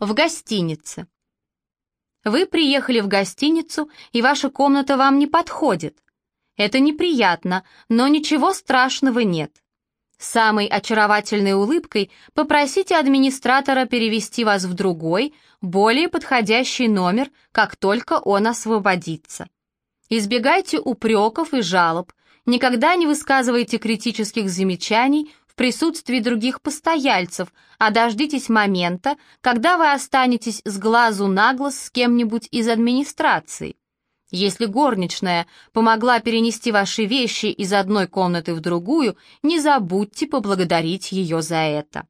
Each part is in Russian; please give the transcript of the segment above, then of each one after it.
В гостинице. Вы приехали в гостиницу, и ваша комната вам не подходит. Это неприятно, но ничего страшного нет. Самой очаровательной улыбкой попросите администратора перевести вас в другой, более подходящий номер, как только он освободится. Избегайте упреков и жалоб, никогда не высказывайте критических замечаний присутствии других постояльцев, а дождитесь момента, когда вы останетесь с глазу на глаз с кем-нибудь из администрации. Если горничная помогла перенести ваши вещи из одной комнаты в другую, не забудьте поблагодарить ее за это.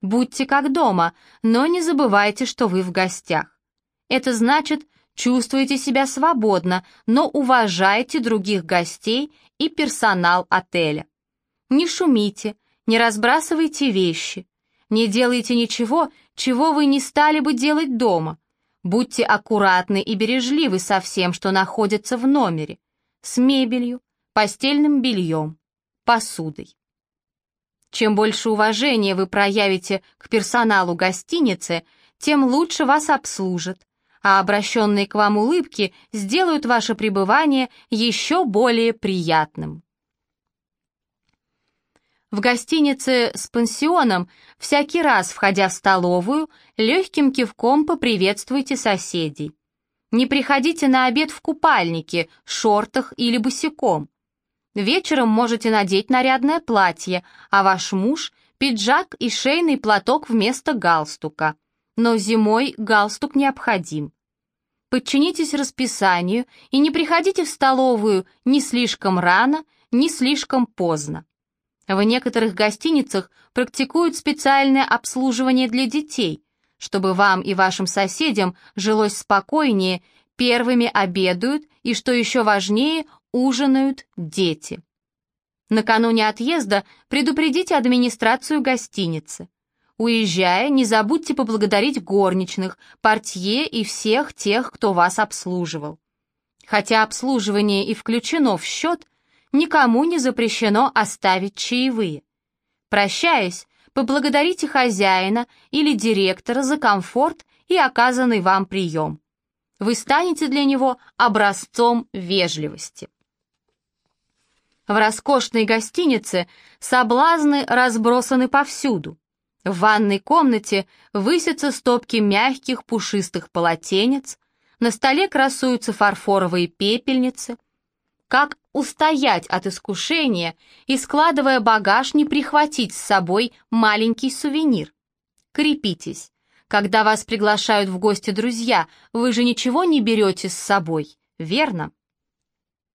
Будьте как дома, но не забывайте, что вы в гостях. Это значит, чувствуйте себя свободно, но уважайте других гостей и персонал отеля. Не шумите, не разбрасывайте вещи, не делайте ничего, чего вы не стали бы делать дома. Будьте аккуратны и бережливы со всем, что находится в номере, с мебелью, постельным бельем, посудой. Чем больше уважения вы проявите к персоналу гостиницы, тем лучше вас обслужат, а обращенные к вам улыбки сделают ваше пребывание еще более приятным. В гостинице с пансионом всякий раз, входя в столовую, легким кивком поприветствуйте соседей. Не приходите на обед в купальнике, шортах или босиком. Вечером можете надеть нарядное платье, а ваш муж – пиджак и шейный платок вместо галстука. Но зимой галстук необходим. Подчинитесь расписанию и не приходите в столовую ни слишком рано, ни слишком поздно. В некоторых гостиницах практикуют специальное обслуживание для детей, чтобы вам и вашим соседям жилось спокойнее, первыми обедают и, что еще важнее, ужинают дети. Накануне отъезда предупредите администрацию гостиницы. Уезжая, не забудьте поблагодарить горничных, портье и всех тех, кто вас обслуживал. Хотя обслуживание и включено в счет, никому не запрещено оставить чаевые. Прощаясь, поблагодарите хозяина или директора за комфорт и оказанный вам прием. Вы станете для него образцом вежливости. В роскошной гостинице соблазны разбросаны повсюду. В ванной комнате высятся стопки мягких пушистых полотенец, на столе красуются фарфоровые пепельницы, как устоять от искушения и, складывая багаж, не прихватить с собой маленький сувенир? Крепитесь. Когда вас приглашают в гости друзья, вы же ничего не берете с собой, верно?